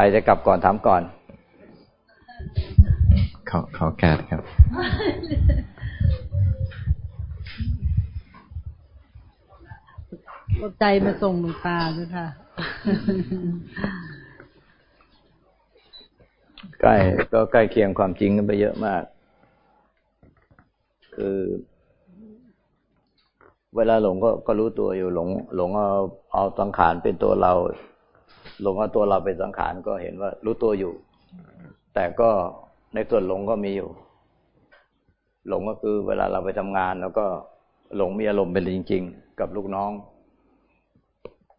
อ้าวใครจะกลับก่อนถามก่อน ขอขอการครับใจมาส่งหลวงตาด้วยค่ะ ใกล้ก็ใกล้เคียงความจริงกันไปเยอะมาก คือ เวลาหลงก็ก็รู้ตัวอยู่หลง หลงเอาเอาสังขารเป็นตัวเรา หลงเอาตัวเราเป็นสังขารก็เห็นว่ารู้ตัวอยู่ แต่ก็ในส่วนหลงก็มีอยู่ หลงก็คือเวลาเราไปทำงาน แล้วก็หลงมีอารมณ์เป็นจริง ๆ กับลูกน้อง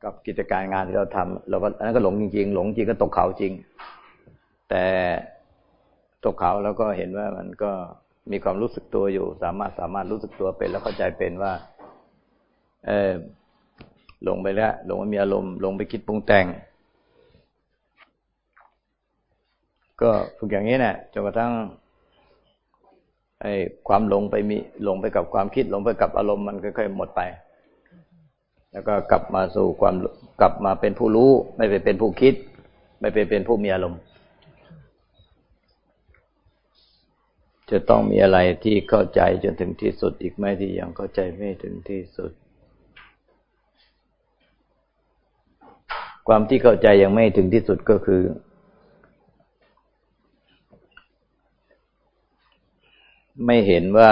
กับกิจการงานที่เราทำเราก็อันนั้นก็หลงจริง ๆ หลงจริงก็ตกเขาจริง แต่ตกเขาแล้วก็เห็นว่ามันก็มีความรู้สึกตัวอยู่ สามารถสามารถรู้สึกตัวเป็นแล้วเข้าใจเป็นว่า เออลงไปแล้วหลงมีอารมณ์หลงไปคิดปรุงแต่ง ก็ฝึกอย่างนี้แหละจนกระทั่งไอ้ความหลงไปมีหลงไปกับความคิดหลงไปกับอารมณ์มันค่อยๆหมดไป แล้วก็กลับมาสู่ความกลับมาเป็นผู้รู้ ไม่ไปเป็นผู้คิด ไม่ไปเป็นผู้มีอารมณ์ จะต้องมีอะไรที่เข้าใจจนถึงที่สุดอีกไหมที่ยังเข้าใจไม่ถึงที่สุด ความที่เข้าใจยังไม่ถึงที่สุดก็คือ ไม่เห็นว่า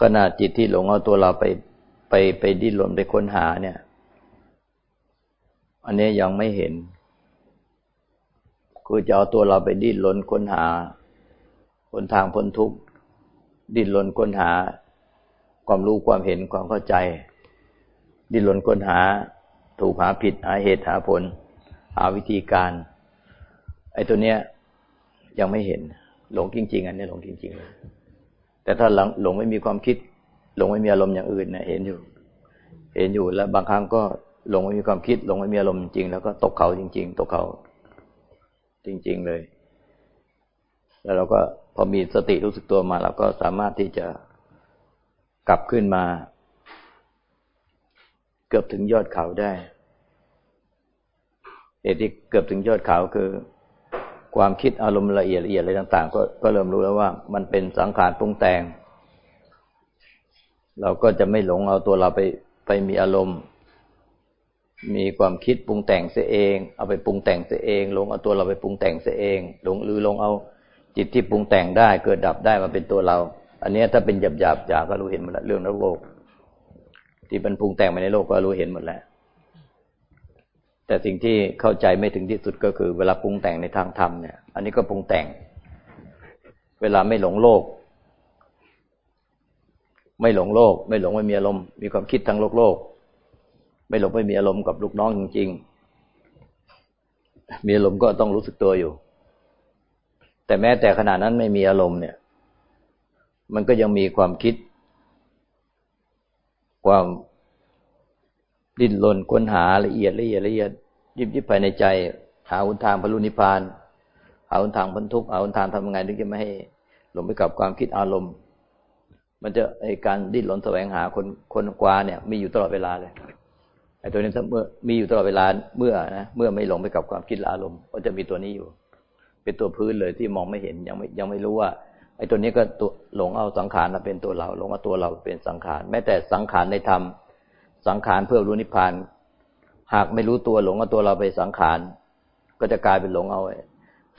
ขณะจิตที่หลงเอาตัวเราไปไปไปดิ้นรนไปค้นหาเนี่ย อันนี้ยังไม่เห็น คือจะเอาตัวเราไปดิ้นรนค้นหาคนทางพ้นทุกข์ดิ้นรนค้นหา ความรู้ความเห็นความเข้าใจ ดิ้นรนค้นหา ถูกหาผิดหาเหตุหาผล หาวิธีการ ไอ้ตัวเนี้ยยังไม่เห็น หลงจริง ๆ อันนี้หลงจริงๆเลยแต่ถ้าหลงหลงไม่มีความคิด หลงไม่มีอารมณ์อย่างอื่นนี่ยเห็นอยู่ เห็นอยู่แล้วบางครั้งก็หลงไม่มีความคิด หลงไม่มีอารมณ์จริงแล้วก็ตกเขาจริง ๆ ตกเขาจริง ๆเลย แล้วเราก็พอมีสติรู้สึกตัวมาเราก็สามารถที่จะกลับขึ้นมา เกือบถึงยอดเขาได้เหตุที่เกือบถึงยอดเขาคือ ความคิดอารมณ์ละเอียดละเอียดอะไรต่าง ๆ ก็ก็เริ่มรู้แล้วว่า มันเป็นสังขารปรุงแต่ง เราก็จะไม่หลงเอาตัวเราไปไปมีอารมณ์ มีความคิดปรุงแต่งเสียเอง เอาไปปรุงแต่งเสียเองหลงเอาตัวเราไปปรุงแต่งเสียเองหลงหรือหลงเอาจิตที่ปรุงแต่งได้เกิดดับได้มาเป็นตัวเรา อันนี้ถ้าเป็นหยาบหยาบหยาก็รู้เห็นหมดแล้วเรื่องโลก ที่เป็นปรุงแต่งมาในโลกก็รู้เห็นหมดแล้ว แต่สิ่งที่เข้าใจไม่ถึงที่สุดก็คือ เวลาปรุงแต่งในทางธรรมเนี่ย อันนี้ก็ปรุงแต่ง เวลาไม่หลงโลก ไม่หลงโลก ไม่หลงไม่มีอารมณ์ มีความคิดทางโลกโลก ไม่หลงไม่มีอารมณ์กับลูกน้องจริง ๆ มีอารมณ์ก็ต้องรู้สึกตัวอยู่ แต่แม้แต่ขณะนั้นไม่มีอารมณ์เนี่ย มันก็ยังมีความคิด ความ ดิ้นรนค้นหาละเอียดละเอียดละเอียด ยิบยิบภายในใจ หาหนทางพลุนิพานหาหนทางพ้นทุกข์หาหนทางทำยังไงถึงจะไม่ให้หลงไปกับความคิดอารมณ์ มันจะไอการดิ้นรนแสวงหาคนคนกวาเนี่ย มีอยู่ตลอดเวลาเลยไอตัวนี้เมื่อมีอยู่ตลอดเวลาเมื่อนะเมื่อไม่หลงไปกับความคิดอารมณ์ ก็จะมีตัวนี้อยู่ เป็นตัวพื้นเลยที่มองไม่เห็นยังไม่ยังไม่รู้ว่าไอ้ตัวนี้ก็ตัวหลงเอาสังขารมาเป็นตัวเราหลงเอาตัวเราเป็นสังขารแม้แต่สังขารในธรรม สังขารเพื่อรู้นิพพาน หากไม่รู้ตัวหลงเอาตัวเราไปสังขาร ก็จะกลายเป็นหลงเอา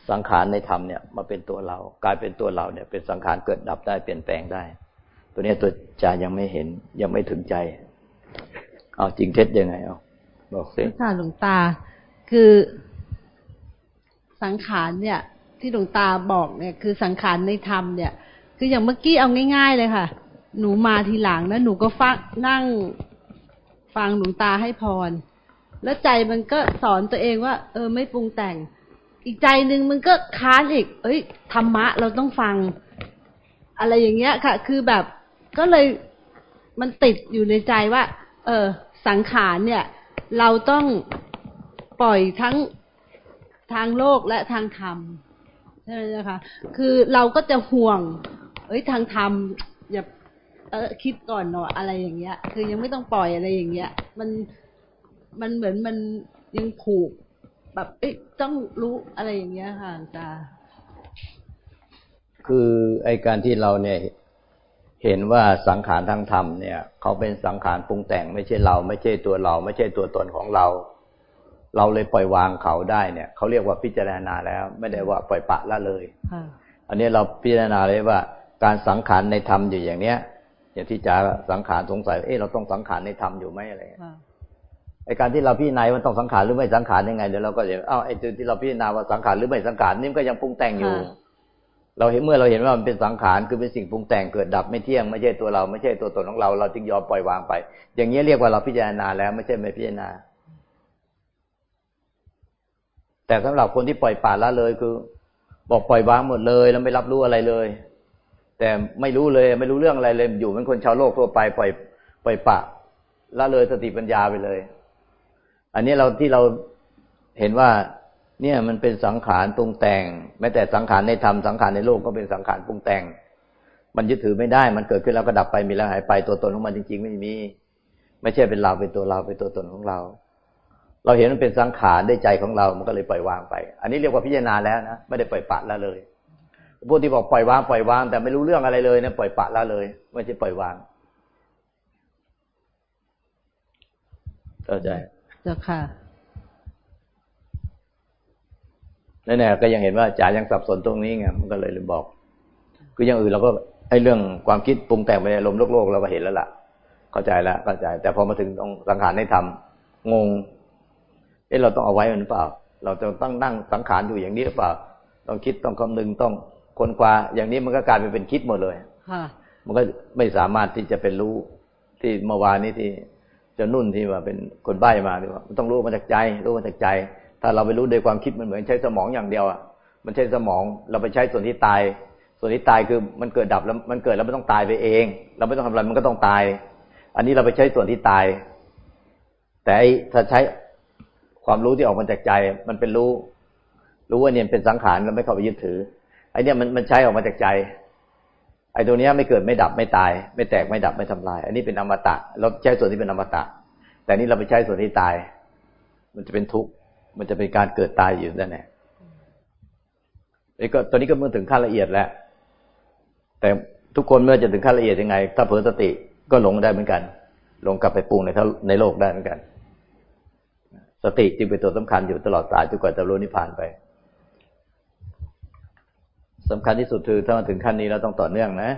สังขารในธรรมเนี่ยมาเป็นตัวเรา กลายเป็นตัวเราเนี่ย เป็นสังขารเกิดดับได้เปลี่ยนแปลงได้ ตัวนี้ตัวใจยังไม่เห็นยังไม่ถึงใจเอาจริงเท็จยังไงเอาบอกสิค่ะหลวงตา คือสังขารเนี่ย ที่หลวงตาบอกเนี่ย คือสังขารในธรรมเนี่ย คืออย่างเมื่อกี้เอาง่าย ๆ เลยค่ะ หนูมาทีหลังแล้วหนูก็ฟังนั่ง ฟังหลวงตาให้พร แล้วใจมันก็สอนตัวเองว่า เออไม่ปรุงแต่ง อีกใจหนึ่งมันก็ค้านอีก เอ้ยธรรมะเราต้องฟัง อะไรอย่างเงี้ยค่ะ คือแบบก็เลยมันติดอยู่ในใจว่า เออ สังขารเนี่ย เราต้องปล่อยทั้งทางโลกและทางธรรมใช่ไหมคะ คือเราก็จะห่วง เอ้ยทางธรรมอย่า เออคิดก่อนหน่อยอะไรอย่างเงี้ย คือยังไม่ต้องปล่อยอะไรอย่างเงี้ย มันมันเหมือนมันยังผูก แบบ เอ๊ะต้องรู้อะไรอย่างเงี้ยค่ะตาคือไอการที่เราเนี่ยเห็นว่าสังขารทางธรรมเนี่ยเขาเป็นสังขารปรุงแต่งไม่ใช่เรา ไม่ใช่ตัวเรา ไม่ใช่ตัวตนของเรา เราเลยปล่อยวางเขาได้เนี่ยเขาเรียกว่าพิจารณาแล้ว ไม่ได้ว่าปล่อยปะละเลยอันนี้เราพิจารณาเลยว่า การสังขารในธรรมอยู่อย่างเนี้ย อย่างที่จ๋าสังขารสงสัยเอ๊ะเราต้องสังขารในธรรมอยู่ไหมอะไรไอการที่เราพิจารณามันต้องสังขารหรือไม่สังขารยังไงเดี๋ยวเราก็เดี๋ยวอ้าวไอ้ที่เราพิจารณาว่าสังขารหรือไม่สังขารนี่มันก็ยังปรุงแต่งอยู่ เราเห็นเมื่อเราเห็นว่ามันเป็นสังขารคือเป็นสิ่งปรุงแต่งเกิดดับไม่เที่ยงไม่ใช่ตัวเราไม่ใช่ตัวตนของเราเราจึงยอมปล่อยวางไป อย่างนี้เรียกว่าเราพิจารณาแล้วไม่ใช่ไม่พิจารณา แต่สำหรับคนที่ปล่อยป่าละเลยคือ บอกปล่อยวางหมดเลยแล้วไม่รับรู้อะไรเลย แต่ไม่รู้เลยไม่รู้เรื่องอะไรเลยอยู่เป็นคนชาวโลกทั่วไปปล่อยปล่อยปะละเลยสติปัญญาไปเลย อันนี้เราที่เราเห็นว่า เนี่ยมันเป็นสังขารปรุงแต่ง แม้แต่สังขารในธรรมสังขารในโลกก็เป็นสังขารปรุงแต่ง มันยึดถือไม่ได้ มันเกิดขึ้นแล้วก็ดับไปมีแล้วหายไปตัวตนของมันจริง ๆ ไม่มี ไม่ใช่เป็นเราเป็นตัวเราเป็นตัวตนของเรา เราเห็นมันเป็นสังขารได้ใจของเรา มันก็เลยปล่อยวางไป อันนี้เรียกว่าพิจารณาแล้วนะไม่ได้ปล่อยปะละเลย พวกที่บอกปล่อยวางปล่อยวาง แต่ไม่รู้เรื่องอะไรเลยนะปล่อยปะละเลย ไม่ใช่ปล่อยวางเข้าใจเจ้าค่ะนั่นแหละก็ยังเห็นว่าจ๋ายังสับสนตรงนี้ไงมันก็เลยลืมบอก คืออย่างอื่นเราก็ไอ้เรื่องความคิดปรุงแต่งไปในลมโลกโลกเราก็เห็นแล้วล่ะ เข้าใจแล้วเข้าใจ แต่พอมาถึงตรงสังขารให้ทำงงเอ๊ะเราต้องเอาไว้มันเปล่า เราจะต้องนั่งสังขารอยู่อย่างนี้หรือเปล่า ต้องคิดต้องคำนึงต้อง คนคว้าอย่างนี้มันก็กลายเป็นคิดหมดเลยมันก็ไม่สามารถที่จะเป็นรู้ที่เมื่อวานนี้ที่จะนุ่นที่ว่าเป็นคนใบ้มาดีว่ามันต้องรู้มาจากใจ รู้มาจากใจ ถ้าเราไปรู้โดยความคิดมันเหมือนใช้สมองอย่างเดียวอะมันใช้สมองเราไปใช้ส่วนที่ตาย ส่วนที่ตายคือมันเกิดดับแล้วมันเกิดแล้วไม่ต้องตายไปเอง เราไม่ต้องทำอะไรมันก็ต้องตาย อันนี้เราไปใช้ส่วนที่ตาย แต่ถ้าใช้ความรู้ที่ออกมาจากใจ มันเป็นรู้ รู้ว่าเนี่ยเป็นสังขารเราไม่เข้าไปยึดถือ ไอ้นี่มันมันใช้ออกมาจากใจ ไอ้ตัวเนี้ยไม่เกิดไม่ดับไม่ตาย ไม่แตกไม่ดับไม่ทำลาย อันนี้เป็นอมตะ เราใช้ส่วนที่เป็นอมตะ แต่นี่เราไปใช้ส่วนที่ตาย มันจะเป็นทุกข์มันจะเป็นการเกิดตายอยู่นั่นแหละก็ตอนนี้ก็เมื่อถึงขั้นละเอียดแล้วแต่ทุกคนเมื่อจะถึงขั้นละเอียดยังไง ถ้าเผลอสติก็หลงได้เหมือนกันหลงกลับไปปรุงในในโลกได้เหมือนกัน สติจึงเป็นตัวสำคัญอยู่ตลอดสายจนกว่าจะรู้นิพพานไป สำคัญที่สุดคือถ้ามาถึงขั้นนี้เราต้องต่อเนื่องนะ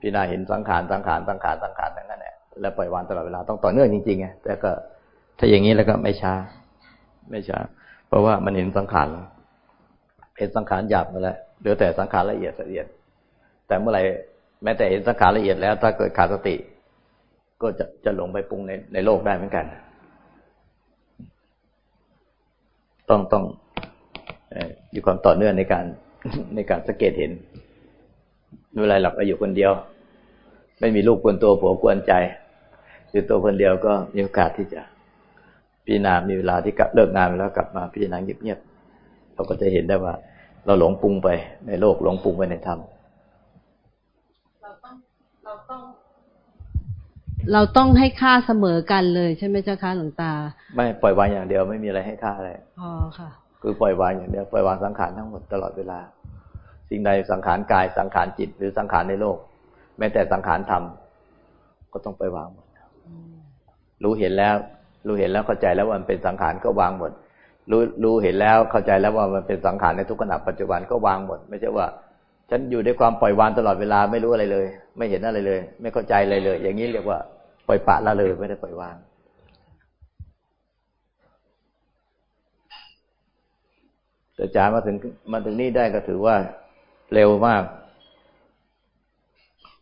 พี่นาเห็นสังขารสังขารสังขารสังขารทั้งนั้นแหละแล้วปล่อยวางตลอดเวลาต้องต่อเนื่องจริงๆไงแต่ก็ถ้าอย่างนี้แล้วก็ไม่ช้า ไม่ใช่เพราะว่ามันเห็นสังขารเห็นสังขารหยาบมาแล้วเหลือแต่สังขารละเอียดละเอียด แต่เมื่อไหร่แม้แต่เห็นสังขารละเอียดแล้ว ถ้าเกิดขาดสติ ก็จะจะหลงไปปรุงในในโลกได้เหมือนกัน ต้องต้องมีความต่อเนื่องในการ ในการสังเกตเห็นเวลาหลับอยู่คนเดียว ไม่มีลูกกวนตัวผัวกวนใจอยู่ตัวคนเดียวก็มีโอกาสที่จะพิจารณามีเวลาที่เลิกงานแล้วกลับมาพิจารณาเงียบๆเราก็จะเห็นได้ว่า เราหลงปรุงไปในโลกหลงปรุงไปในธรรมเราต้องเราต้อง เราต้องให้ค่าเสมอกันเลยใช่ไหมเจ้าคะหลวงตา ไม่ปล่อยวางอย่างเดียวไม่มีอะไรให้ค่าอะไรอ๋อค่ะ คือปล่อยวางอย่างเดียวปล่อยวางสังขารทั้งหมดตลอดเวลา สิ่งใดสังขารกายสังขารจิต หรือสังขารในโลก แม้แต่สังขารธรรมก็ต้องปล่อยวางหมดรู้เห็นแล้ว รู้เห็นแล้วเข้าใจแล้วว่ามันเป็นสังขารก็วางหมด รู้รู้เห็นแล้วเข้าใจแล้วว่ามันเป็นสังขารในทุกขณะปัจจุบันก็วางหมด ไม่ใช่ว่า ฉันอยู่ด้วยความปล่อยวางตลอดเวลาไม่รู้อะไรเลย ไม่เห็นอะไรเลย ไม่เข้าใจอะไรเลย อย่างนี้เรียกว่าปล่อยปะละเลยไม่ได้ปล่อยวาง แต่จามาถึงมาถึงนี่ได้ก็ถือว่าเร็วมาก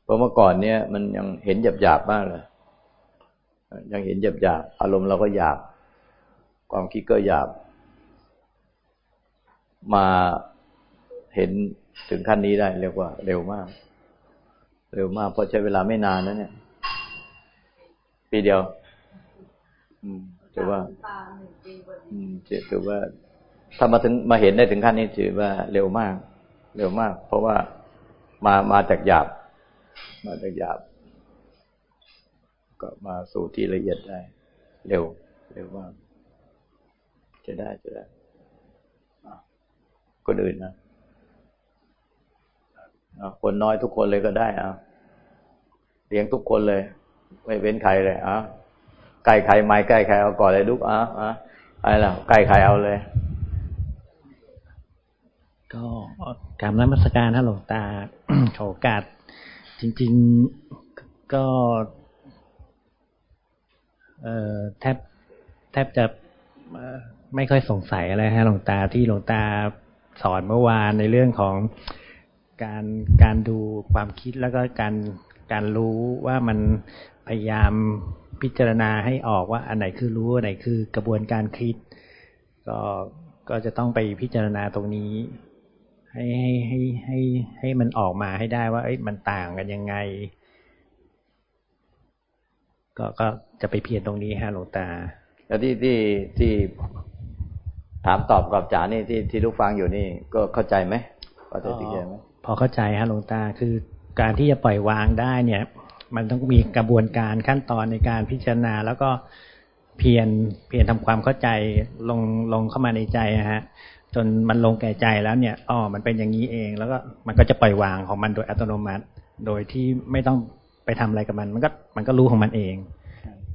เพราะเมื่อก่อนเนี้ยมันยังเห็นหยาบหยาบมากเลย ยังเห็นหยาบหยาบอารมณ์เราก็หยาบ ความคิดก็หยาบ มาเห็นถึงขั้นนี้ได้เรียกว่าเร็วมาก เร็วมาก เพราะใช้เวลาไม่นานนะเนี่ย ปีเดียว อืมถือว่า อืมถือว่า ถ้ามาถึงมาเห็นได้ถึงขั้นนี้ถือว่าเร็วมาก เร็วมาก เพราะว่ามามาจากหยาบ มาจากหยาบ ก็มาสู่ที่ละเอียดได้ เร็ว เร็วมาก จะได้จะได้คนอื่นนะคนน้อยทุกคนเลยก็ได้อะเลี้ยงทุกคนเลย ไม่เว้นใครเลยอะไก่ใครไม้ไก่ใครเอาก่อนเลยลูกอะอะอะไรล่ะไก่ใครเอาเลย ก็กรรมนมัสการท่านหลวงตาขอโอกาส จริง ๆ ก็เอ่อแทบแทบจะไม่ค่อยสงสัยอะไรฮะหลวงตาที่หลวงตาสอนเมื่อวานในเรื่องของการการดูความคิดแล้วก็การการรู้ว่ามันพยายามพิจารณาให้ออกว่าอันไหนคือรู้อันไหนคือกระบวนการคิด ก็ก็จะต้องไปพิจารณาตรงนี้ ให้ให้ให้ให้ให้มันออกมาให้ได้ว่า เอ้ยมันต่างกันยังไง ก็ก็จะไปเพียรตรงนี้ฮะหลวงตา แล้วที่ที่ที่ถามตอบกับจ๋านี่ที่ที่ลูกฟังอยู่นี่ ก็เข้าใจไหมเข้าใจที่ไหมพอเข้าใจฮะหลวงตาคือการที่จะปล่อยวางได้เนี่ย มันต้องมีกระบวนการขั้นตอนในการพิจารณา แล้วก็เพียรเพียรทำความเข้าใจลงลงเข้ามาในใจนะฮะ จนมันลงแก่ใจแล้วเนี่ยอ๋อมันเป็นอย่างนี้เอง แล้วก็มันก็จะปล่อยวางของมันโดยอัตโนมัติ โดยที่ไม่ต้องไปทำอะไรกับมัน มันก็มันก็รู้ของมันเอง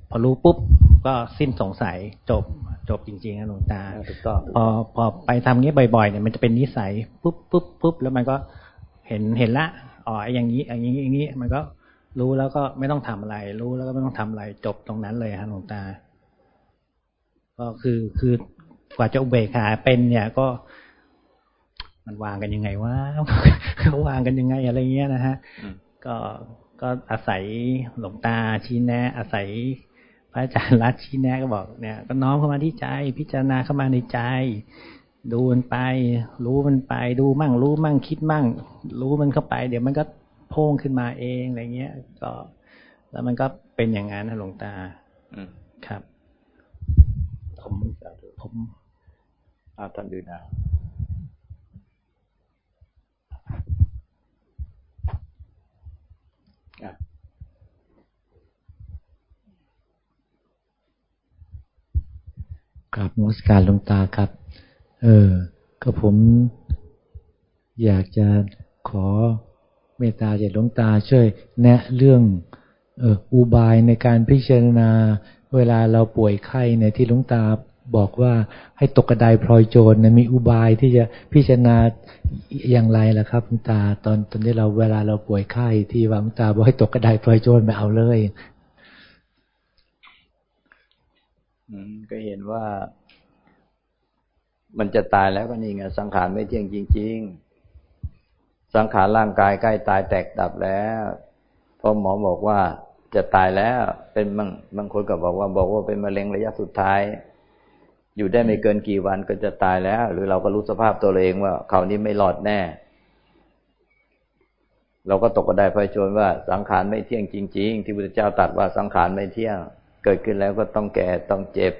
พอรู้ปุ๊บก็สิ้นสงสัยจบจบจริงๆนะหลวงตาถูกต้องพอพอไปทำงี้บ่อยๆเนี่ยมันจะเป็นนิสัยปุ๊บปุ๊บปุ๊บแล้วมันก็เห็นเห็นละอ๋ออย่างนี้อย่างนี้อย่างนี้มันก็รู้แล้วก็ไม่ต้องทำอะไร รู้แล้วก็ไม่ต้องทำอะไรจบตรงนั้นเลยฮะหลวงตา ก็คือคือ กว่าจะอุเบกขาเป็นเนี่ยก็ มันวางกันยังไงวะเขาวางกันยังไงอะไรเงี้ยนะฮะก็ก็อาศัยหลวงตาชี้แนะ อาศัยพระอาจารย์รัชชี้แนะก็บอกเนี่ย ก็น้อมเข้ามาที่ใจ พิจารณาเข้ามาในใจ ดูมันไป รู้มันไป ดูมั่ง รู้มั่งคิดมั่ง รู้มันเข้าไป เดี๋ยวมันก็โพ่งขึ้นมาเองอะไรเงี้ย ก็ แล้วมันก็เป็นอย่างนั้นนะหลวงตาอืมครับผมผม อาท่านดูนะกราบมุสการลงตาครับ เออ ก็ผมอยากจะขอเมตตาจากหลวงตาช่วยแนะเรื่องเอออุบายในการพิจารณา เวลาเราป่วยไข้เนี่ยที่หลวงตา บอกว่าให้ตกกระไดพลอยโจรนะมีอุบายที่จะพิจารณาอย่างไรล่ะครับหลวงตาตอนตอนที่เราเวลาเราป่วยไข้ที่ว่าหลวงตาบอกให้ตกกระไดพลอยโจรไปเอาเลยก็เห็นว่า มันจะตายแล้วก็นี่ไงสังขารไม่เที่ยงจริง ๆ สังขารร่างกายใกล้ตายแตกดับแล้วพอหมอบอกว่าจะตายแล้ว เป็นบางบางคนก็บอกว่า บอกว่าเป็นมะเร็งระยะสุดท้าย อยู่ได้ไม่เกินกี่วันก็จะตายแล้ว หรือเราก็รู้สภาพตัวเองว่าเขานี้ไม่รอดแน่ เราก็ตกกระไดพายชนว่าสังขารไม่เที่ยงจริง ๆ ที่พระเจ้าตรัสว่าสังขารไม่เที่ยง เกิดขึ้นแล้วก็ต้องแก่ต้องเจ็บ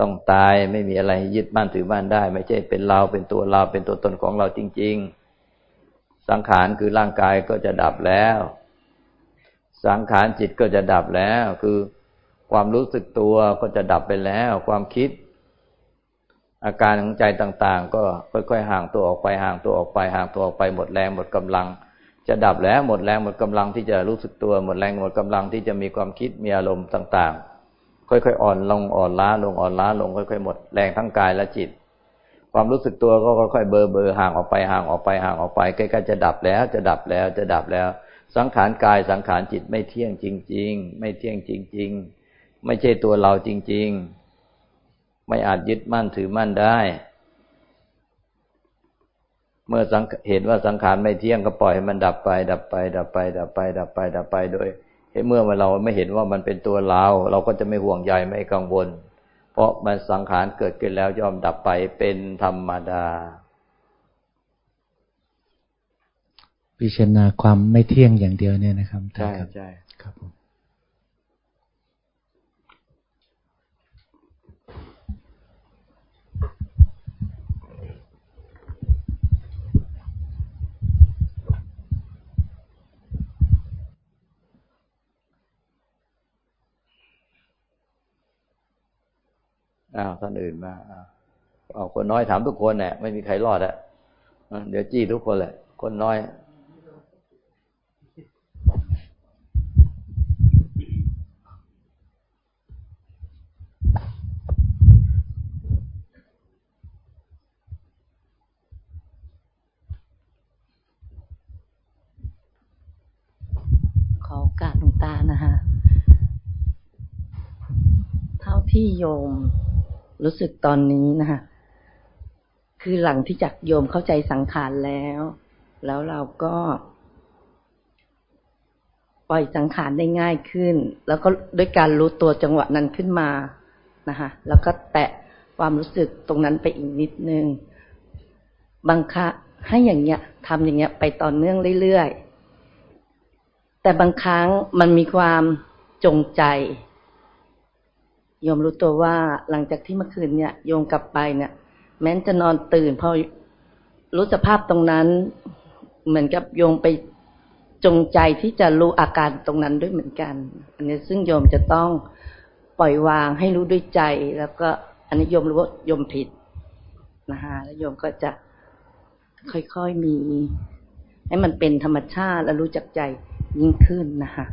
ต้องตายไม่มีอะไรยึดมั่นถือมั่นได้ ไม่ใช่เป็นเราเป็นตัวเราเป็นตัวตนของเราจริง ๆ สังขารคือร่างกายก็จะดับแล้ว สังขารจิตก็จะดับแล้วคือ ความรู้สึกตัวก็จะดับไปแล้ว ความคิด อาการของใจต่างๆ ก็ค่อยๆห่างตัวออกไปห่างตัวออกไปห่างตัวออกไปหมดแรงหมดกำลัง จะดับแล้วหมดแรงหมดกำลังที่จะรู้สึกตัวหมดแรงหมดกำลังที่จะมีความคิดมีอารมณ์ต่างๆ ค่อยๆอ่อนลงอ่อนล้าลงอ่อนล้าลงค่อยๆหมดแรงทั้งกายและจิต ความรู้สึกตัวก็ค่อยๆเบอร์เบอร์ห่างออกไปห่างออกไปห่างออกไปใกล้ๆจะดับแล้วจะดับแล้วจะดับแล้ว สังขารกายสังขารจิตไม่เที่ยงจริง ๆ ไม่เที่ยงจริง ๆ ไม่ใช่ตัวเราจริง ๆ ไม่อาจยึดมั่นถือมั่นได้ เมื่อเห็นว่าสังขารไม่เที่ยงก็ปล่อยให้มันดับไป ดับไป ดับไป ดับไป ดับไป ดับไปโดยเมื่อเราไม่เห็นว่ามันเป็นตัวเรา เราก็จะไม่ห่วงใยไม่กังวล เพราะมันสังขารเกิดขึ้นแล้วย่อมดับไปเป็นธรรมดาพิจารณาความไม่เที่ยงอย่างเดียวเนี่ยนะครับใช่ใช่ครับผม อ้าวท่านอื่นมาอ้าวเอาคนน้อยถามทุกคนเนี่ยไม่มีใครรอดอะเดี๋ยวจี้ทุกคนแหละ คนน้อยขอกาดหลวงตานะคะ เท่าที่โยม รู้สึกตอนนี้นะคะคือหลังที่จักโยมเข้าใจสังขารแล้ว แล้วเราก็ ปล่อยสังขารได้ง่ายขึ้น แล้วก็ด้วยการรู้ตัวจังหวะนั้นขึ้นมานะคะแล้วก็แตะความรู้สึกตรงนั้นไปอีกนิดนึงบางครั้งให้อย่างเงี้ยทำอย่างเงี้ย ไปต่อเนื่องเรื่อยๆแต่บางครั้งมันมีความจงใจ โยมรู้ตัวว่าหลังจากที่เมื่อคืนเนี่ยโยมกลับไปเนี่ย แม้นจะนอนตื่นพอรู้สภาพตรงนั้น เหมือนกับโยมไปจงใจที่จะรู้อาการตรงนั้นด้วยเหมือนกัน อันนี้ซึ่งโยมจะต้องปล่อยวางให้รู้ด้วยใจ แล้วก็อันนี้โยมรู้ว่าโยมผิดนะคะแล้วโยมก็จะค่อยๆมี ให้มันเป็นธรรมชาติและรู้จักใจยิ่งขึ้นนะคะ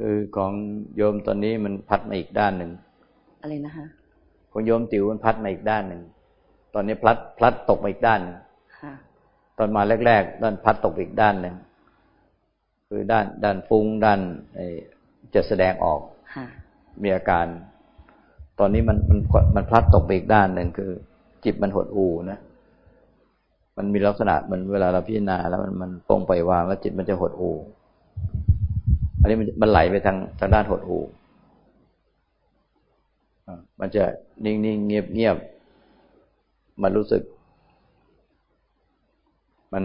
คือของโยมตอนนี้มันพัดมาอีกด้านหนึ่งอะไรนะคะของโยมติ๋วมันพัดมาอีกด้านหนึ่งตอนนี้พลัดพลัดตกมาอีกด้านหนึ่งตอนมาแรกๆด้านพัดตกอีกด้านหนึ่งคือด้านด้านฟุ้งด้านจะแสดงออกมีอาการ ตอนนี้มันมันมันพลัดตกไปอีกด้านหนึ่งคือ จิตมันหดหูนะมันมีลักษณะมันเวลาเราพิจารณาแล้วมันมันปงไปวางแล้วจิตมันจะหดหู อันนี้มันไหลไปทางทางด้านหดหูมันจะนิ่งๆเงียบๆมันรู้สึก มัน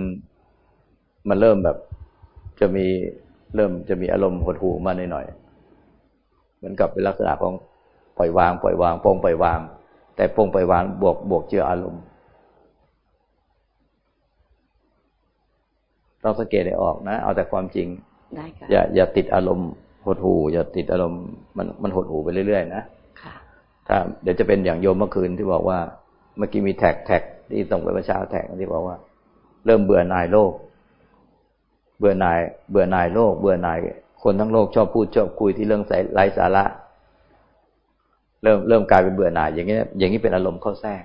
มันเริ่มแบบ จะมีเริ่มจะมีอารมณ์หดหูมาหน่อยๆเหมือนกับเป็นลักษณะของปล่อยวาง ปล่อยวางปงปล่อยวาง แต่ปงปล่อยวางบวกบวกเจืออารมณ์เราสังเกตได้ออกนะ เอาแต่ความจริง ได้ค่ะอย่าอย่าติดอารมณ์หดหูอย่าติดอารมณ์มันมันหดหูไปเรื่อยๆนะค่ะถ้าเดี๋ยวจะเป็นอย่างโยมเมื่อคืนที่บอกว่า เมื่อกี้มีแท็กแท็กที่ส่งไปประชาแท็กที่บอกว่า เริ่มเบื่อหน่ายโลก เบื่อหน่าย เบื่อหน่ายโลก เบื่อหน่าย คนทั้งโลกชอบพูดชอบคุยที่เรื่องไร้สาระ เริ่มเริ่มกลายเป็นเบื่อหน่าย อย่างนี้อย่างนี้เป็นอารมณ์เข้าแทรก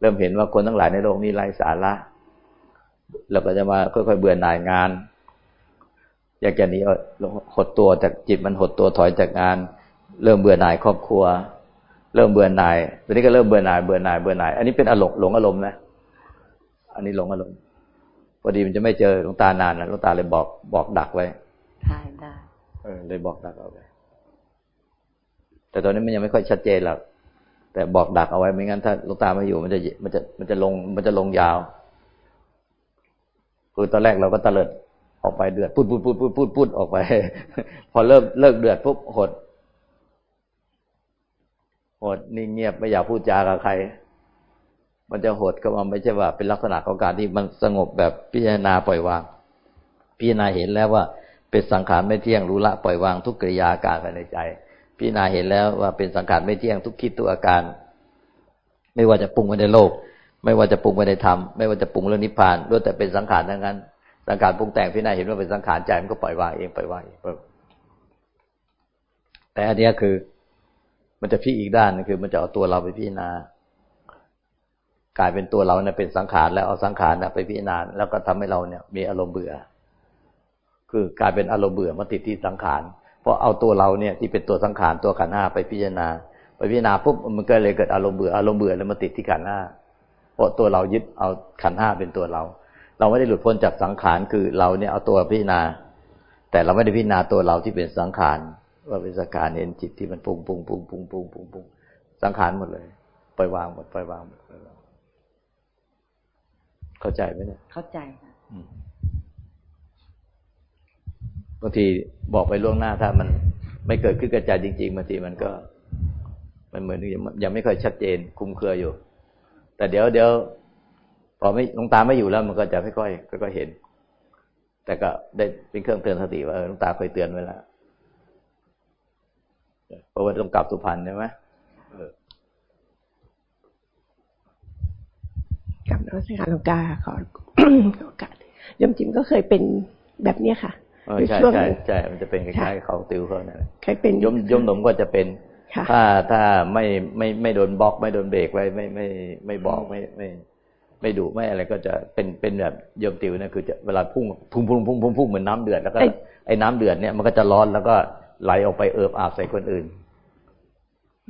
เริ่มเห็นว่าคนทั้งหลายในโลกนี้ไร้สาระเราก็จะมาค่อยๆเบื่อหน่ายงาน อยากจะหนีหดตัวจากจิตมันหดตัวถอยจากงาน เริ่มเบื่อหน่ายครอบครัว เริ่มเบื่อหน่ายตอนนี้ก็เริ่มเบื่อหน่ายเบื่อหน่ายเบื่อหน่ายอันนี้เป็นอารมณ์หลงอารมณ์นะอันนี้หลงอารมณ์พอดีมันจะไม่เจอหลวงตานานนะหลวงตาเลยบอกบอกดักไว้ใช่ได้เออเลยบอกดักเอาไว้แต่ตอนนี้มันยังไม่ค่อยชัดเจนหรอกแต่บอกดักเอาไว้ไม่งั้นถ้าหลวงตาไม่อยู่มันจะมันจะมันจะลงมันจะลงยาว คือตอนแรกเราก็ตะเลิด ออกไปเดือด พุดพุดพุดพุดพุดพุดออกไป พอเริ่มเลิกเดือดปุ๊บหดหดนิ่งเงียบไม่อยากพูดจากับใคร มันจะหดก็มาไม่ใช่ว่า เป็นลักษณะของการที่มันสงบแบบพิจารณาปล่อยวาง พิจารณาเห็นแล้วว่า เป็นสังขารไม่เที่ยงรู้ละปล่อยวางทุกกิริยาการภายในใจ พิจารณาเห็นแล้วว่าเป็นสังขารไม่เที่ยงทุกคิดทุกอาการ ไม่ว่าจะปรุงไปในโลก ไม่ว่าจะปรุงไปในธรรมไม่ว่าจะปรุงเรื่องนิพพานล้วนแต่เป็นสังขารทั้งนั้น สังขารปรุงแต่งพี่นายเห็นว่าเป็นสังขารใจมันก็ปล่อยวางเองปล่อยวางเองแต่อันนี้คือ มันจะพี่อีกด้านนึงคือ มันจะเอาตัวเราไปพิจารณากลายเป็นตัวเราเนี่ยเป็นสังขารแล้วเอาสังขารน่ะไปพิจารณาแล้วก็ทำให้เราเนี่ย มีอารมณ์เบื่อ คือกลายเป็นอารมณ์เบื่อมาติดที่สังขารเพราะเอาตัวเราเนี่ยที่เป็นตัวสังขารตัวขันห้าไปพิจารณา ไปพิจารณาปุ๊บมันก็เลยเกิดอารมณ์เบื่ออารมณ์เบื่อแล้วมาติดที่ขันห้าเพราะตัวเรายึดเอาขันห้าเป็นตัวเรา เราไม่ได้หลุดพ้นจากสังขารคือเราเนี่ยเอาตัวพิจารณา แต่เราไม่ได้พิจารณาตัวเราที่เป็นสังขารว่าเป็นสังขารเห็นจิตที่มันปุ้งปุ้งปุ้งปุ้งปุ้งปุ้งปุ้งสังขารหมดเลยปล่อยวางหมดปล่อยวางหมดเข้าใจไหมเนี่ยเข้าใจค่ะบางทีบอกไปล่วงหน้าถ้ามันไม่เกิดขึ้นกระจายจริงๆบางทีมันก็ มันเหมือนยังไม่ค่อยชัดเจนคุมเครืออยู่ แต่เดี๋ยวเดี๋ยว พอไม่ลงตาไม่อยู่แล้วมันก็จะค่อยๆค่อยๆเห็น แต่ก็ได้เป็นเครื่องเตือนสติว่าลงตาเคยเตือนไว้แล้วเพราะว่าต้องกลับสุพรรณใช่ไหมกับนักศึกษาหลวงตาขอโอกาสยมจิมก็เคยเป็นแบบเนี้ยค่ะใช่ใช่ใช่ มันจะเป็นคล้ายๆเขาติวเขาเนี่ยเคยเป็นยมยมหนมก็จะเป็น ถ้าถ้าไม่ไม่ไม่โดนบล็อก ไม่โดนเบรกไว้ไม่ไม่ไม่บอกไม่ไม่ ไม่ดุไม่อะไรก็จะเป็นเป็นแบบยมติวเนี่ยคือจะเวลาพุ่งพุ่งพุ่งพุ่งพุ่งพุ่งเหมือนน้าเดือดแล้วก็ไอ้น้ำเดือดเนี่ยมันก็จะร้อนแล้วก็ไหลออกไปเอิบอาบใส่คนอื่น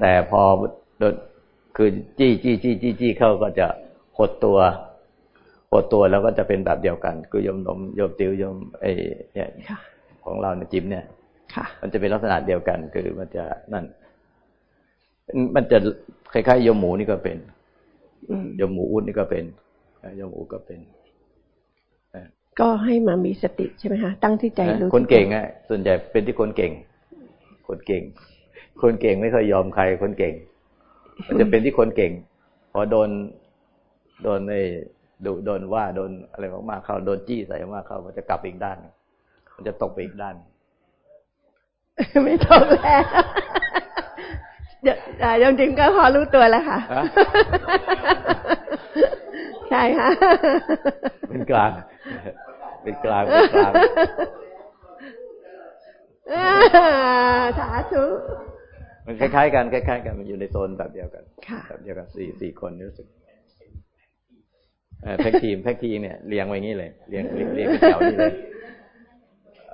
แต่พอโดนคือจี้จี้จี้จี้จี้เข้าก็จะหดตัวหดตัวแล้วก็จะเป็นแบบเดียวกัน คือยมนมยมติวยมไอ้เนี่ยของเราเนี่ยจิมเนี่ยมันจะเป็นลักษณะเดียวกัน คือมันจะนั่น มันจะคล้ายๆยมหมูนี่ก็เป็น ยมหมูอุ้นนี่ก็เป็นยมหมูก็เป็นก็ให้มามีสติใช่ไหมคะตั้งที่ใจรู้คนเก่งอะส่วนใหญ่เป็นที่คนเก่ง คนเก่ง คนเก่งไม่เคยยอมใครคนเก่ง มันจะเป็นที่คนเก่ง พอโดนโดนไอ้ดูโดนว่าโดนอะไรมากๆเข้าโดนจี้ใส่มากเข้ามันจะกลับอีกด้าน มันจะตกไปอีกด้าน ไม่ตกแล้ว ยงจริงก็พอรู้ตัวแล้วค่ะ ใช่ค่ะ เป็นกลาง เป็นกลางเป็นกลางสาธุมันคล้ายๆกันคล้ายๆกันมันอยู่ในโซนแบบเดียวกันแบบเดียวกันสี่สี่คนรู้สึกแพ็กทีมแพ็กทีมเนี่ยเรียงไว้งี้เลยเรียงเรียงเป็นแถวนี้เลย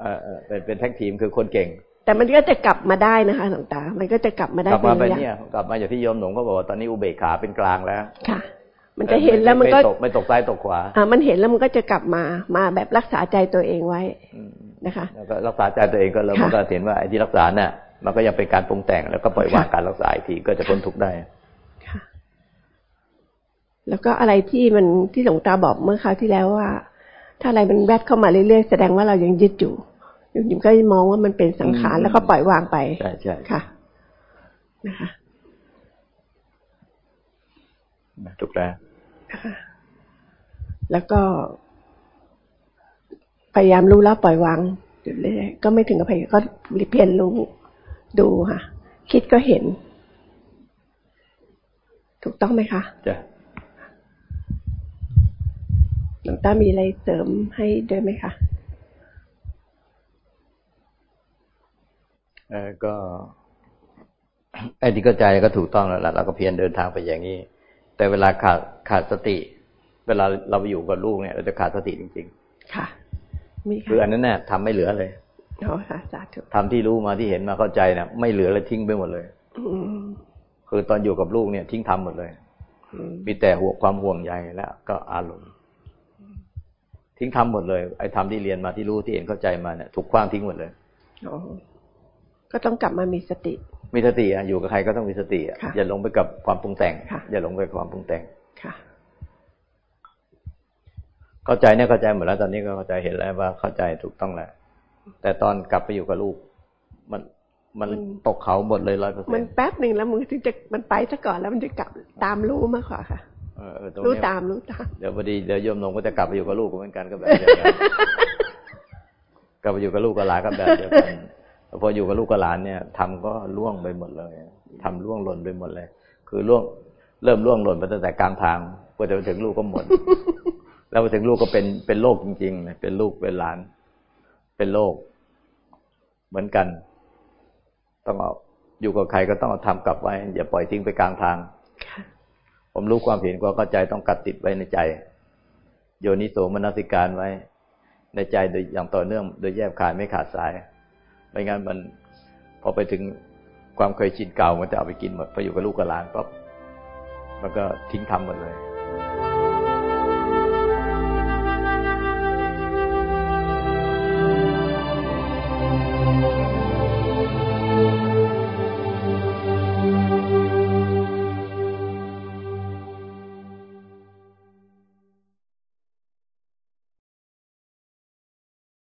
เออเป็นเป็นแพ็กทีมคือคนเก่ง แต่มันก็จะกลับมาได้นะคะหลวงตา มันก็จะกลับมาได้กลับมาไปเนี่ย กลับมาอย่างที่โยมหลวงก็บอกว่าตอนนี้อุเบกขาเป็นกลางแล้ว ค่ะ มันจะเห็นแล้วมันก็ไม่ตกซ้ายตกขวา อ่า มันเห็นแล้วมันก็จะกลับมา มาแบบรักษาใจตัวเองไว้นะคะ แล้วก็รักษาใจตัวเองก็แล้วมันก็เห็นว่าไอ้ที่รักษาเนี่ยมันก็ยังเป็นการปรุงแต่งแล้วก็ปล่อยวางการรักษาอีกทีก็จะพ้นทุกข์ได้ ค่ะ แล้วก็อะไรที่มันที่หลวงตาบอกเมื่อคราวที่แล้วว่า ถ้าอะไรมันแวดเข้ามาเรื่อยๆแสดงว่าเรายังยึดอยู่ ยิมก็มองว่ามันเป็นสังขารแล้วก็ปล่อยวางไปใช่ใช่ค่ะ นะคะถูกแล้วแล้วก็ พยายามรู้แล้วปล่อยวางอยู่เรื่อยก็ไม่ถึงกับพยายามก็เพียนรู้ดูค่ะ คิดก็เห็น ถูกต้องไหมคะจ้ะหลวงตามีอะไรเสริมให้ด้วยไหมคะ เออก็ไอ้ที่เข้าใจก็ถูกต้องแล้วล่ะเราก็เพียรเดินทางไปอย่างนี้ แต่เวลาขาดขาดสติ เวลาเราไปอยู่กับลูกเนี่ย เราจะขาดสติจริง ๆ ค่ะมีคืออันนั้นเนี่ยทำไม่เหลือเลยอ๋อสาธุทำที่รู้มาที่เห็นมาเข้าใจเนี่ยไม่เหลือเลยทิ้งไปหมดเลยคือตอนอยู่กับลูกเนี่ย ทิ้งทำหมดเลยมีแต่ห่วงความห่วงใยแล้วก็อารมณ์ทิ้งทำหมดเลย ไอ้ทำที่เรียนมาที่รู้ที่เห็นเข้าใจมาเนี่ยถูกคว้างทิ้งหมดเลย ก็ต้องกลับมามีสติ มีสติอะอยู่กับใครก็ต้องมีสติอะอย่าลงไปกับความปรุงแต่งอย่าลงไปกับความปรุงแต่งค่ะเข้าใจเนี่ยเข้าใจหมดแล้วตอนนี้ก็เข้าใจเห็นแล้วว่าเข้าใจถูกต้องแล้วแต่ตอนกลับไปอยู่กับลูก มันมันตกเขาหมดเลยร้อยเปอร์เซ็นต์มันแป๊บหนึ่งแล้วมันถึงจะมันไปซะก่อนแล้วมันจะกลับตามรู้มากกว่าค่ะรู้ตามรู้ตามเดี๋ยวพอดีเดี๋ยวโยมนงก็จะกลับไปอยู่กับลูกเหมือนกันก็แบบเดียวกันกลับไปอยู่กับลูกกับหลานก็แบบเดียวกัน พออยู่กับลูกกับหลานเนี่ยทำก็ล่วงไปหมดเลยทำล่วงหล่นไปหมดเลย คือล่วงเริ่มล่วงหล่นไปตั้งแต่กลางทางพอจะไปถึงลูกก็หมด แล้วไปถึงลูกก็เป็นเป็นโลกจริงๆเป็นลูกเป็นหลาน เป็นโลกเหมือนกัน ต้องเอาอยู่กับใครก็ต้องเอาทำกลับไว้ อย่าปล่อยทิ้งไปกลางทาง ผมรู้ความเห็นความเข้าใจต้องกัดติดไว้ในใจ โยนิโสมนสิการไว้ ในใจโดยอย่างต่อเนื่อง โดยแยบขาดไม่ขาดสาย ไม่งั้นมันพอไปถึงความเคยชินเก่ามันจะเอาไปกินหมดพออยู่กับลูกกับหลานปั๊บมันก็ทิ้งทำหมดเลย